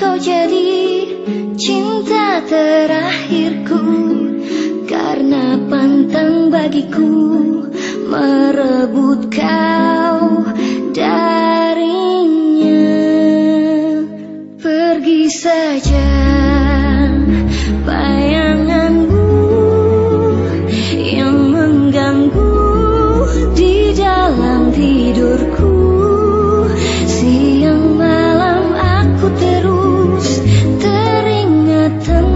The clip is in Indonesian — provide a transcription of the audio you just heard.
kau jadi cinta terakhirku. Karena pantang bagiku merebutkan tell